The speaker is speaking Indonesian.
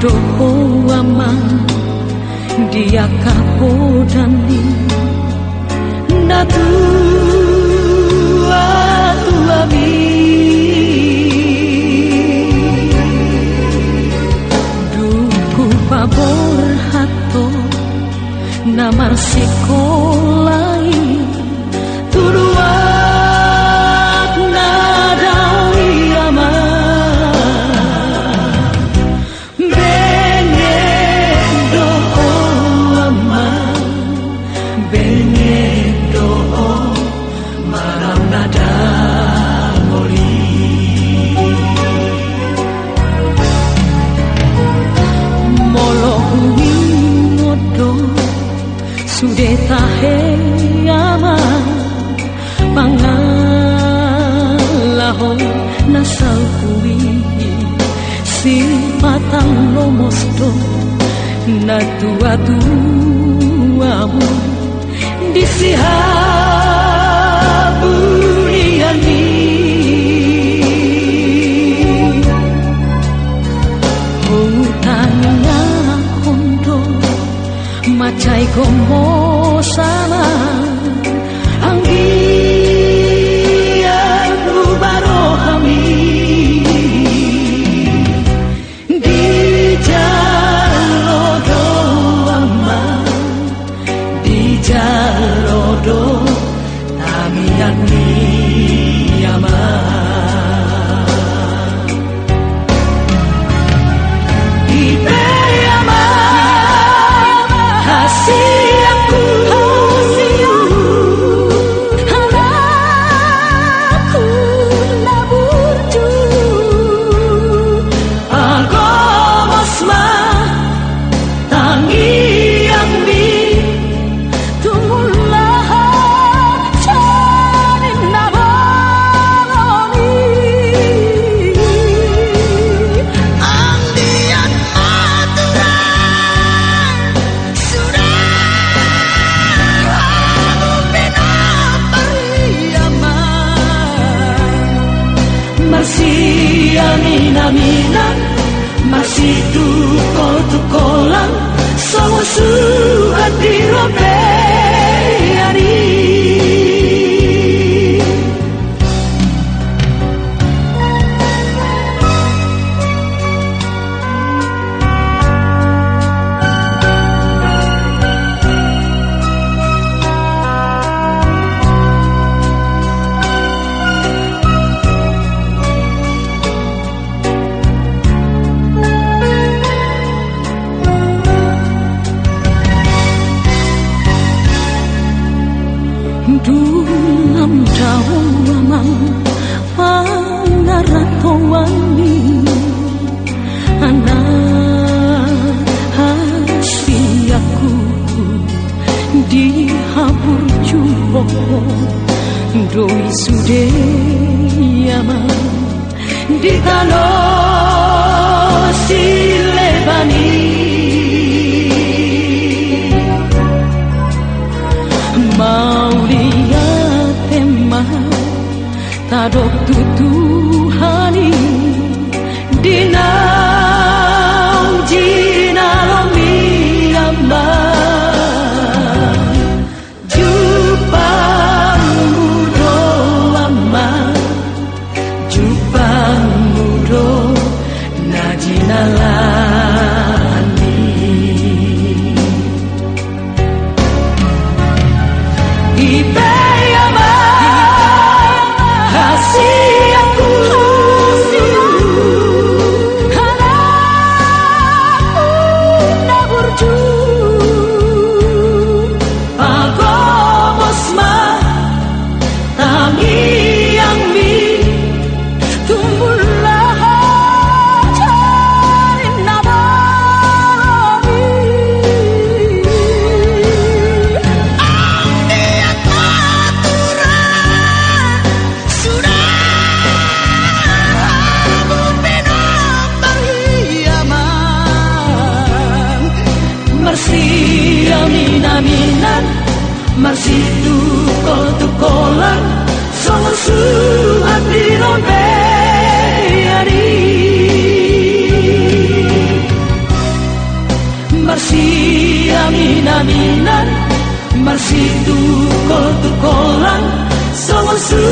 doho aman dia kapodani natu tua mi. Duku pabor hato namar sekolai Na tua tuamu Di sihaburiani Hutangnya kondo Macai gomo sama Anggi María. mina, mina, mas se tu kau tukolang sawa suhat di robek burjumbo doi sude yama. Dikalo silebani keep situ tudo kolang Songon su abdi rombe ari mina mina minan Marsitu kontu kolang Songon su